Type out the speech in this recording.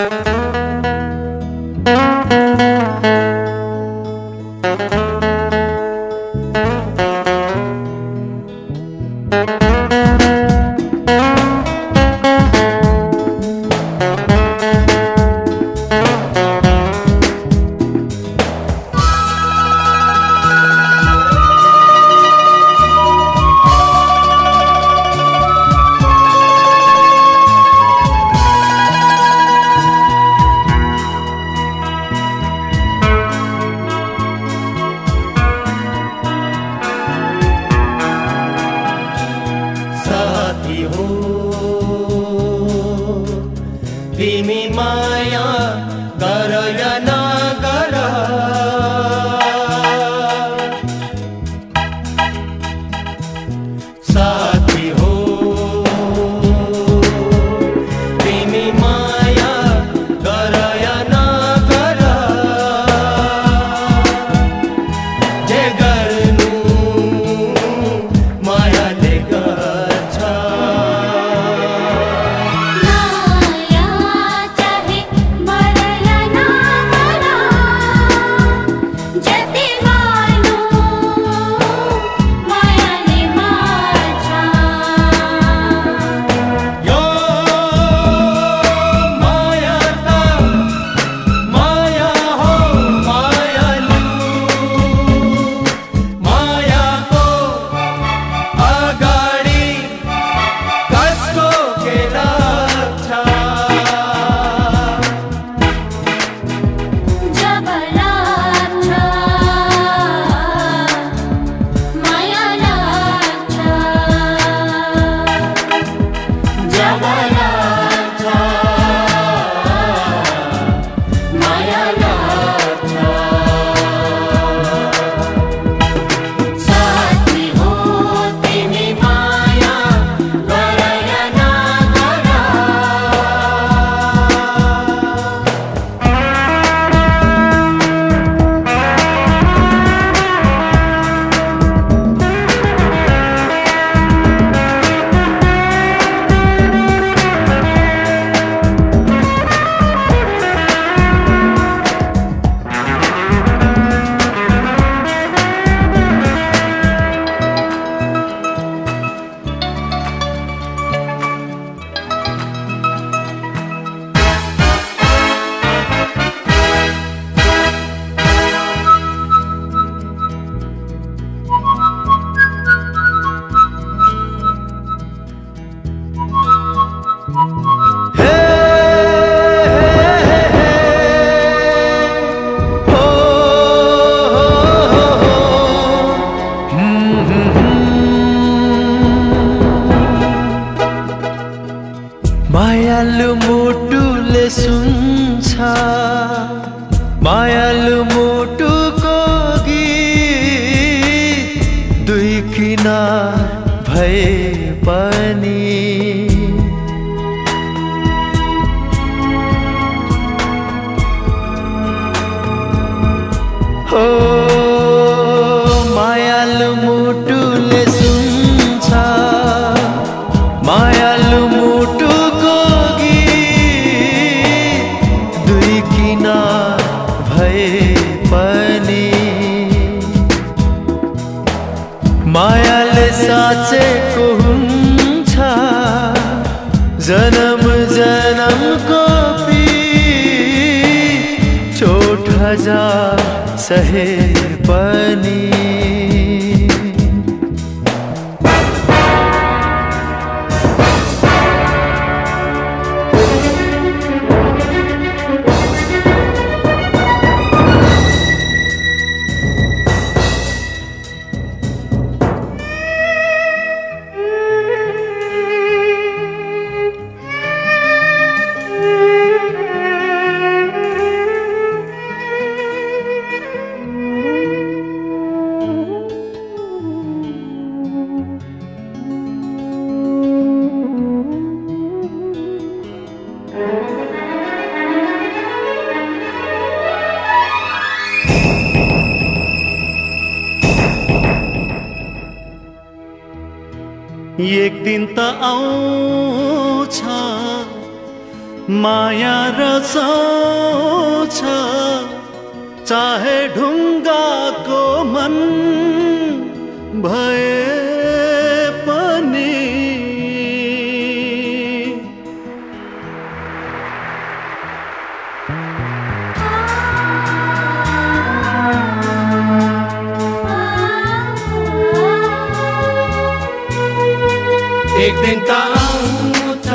Música lá. मायालु मुटुले सुन्छ। मायालु मुटुको गीत दुई किनार भए पनि। हो मायालु मुटु मायाले साँचेको हुन्छ। जन्म जन्मको चोट हजार सहे पनि। एक दिन त आउँछ। माया छ चाहे ढुङ्गाको मन भए एक दिन त आउँछ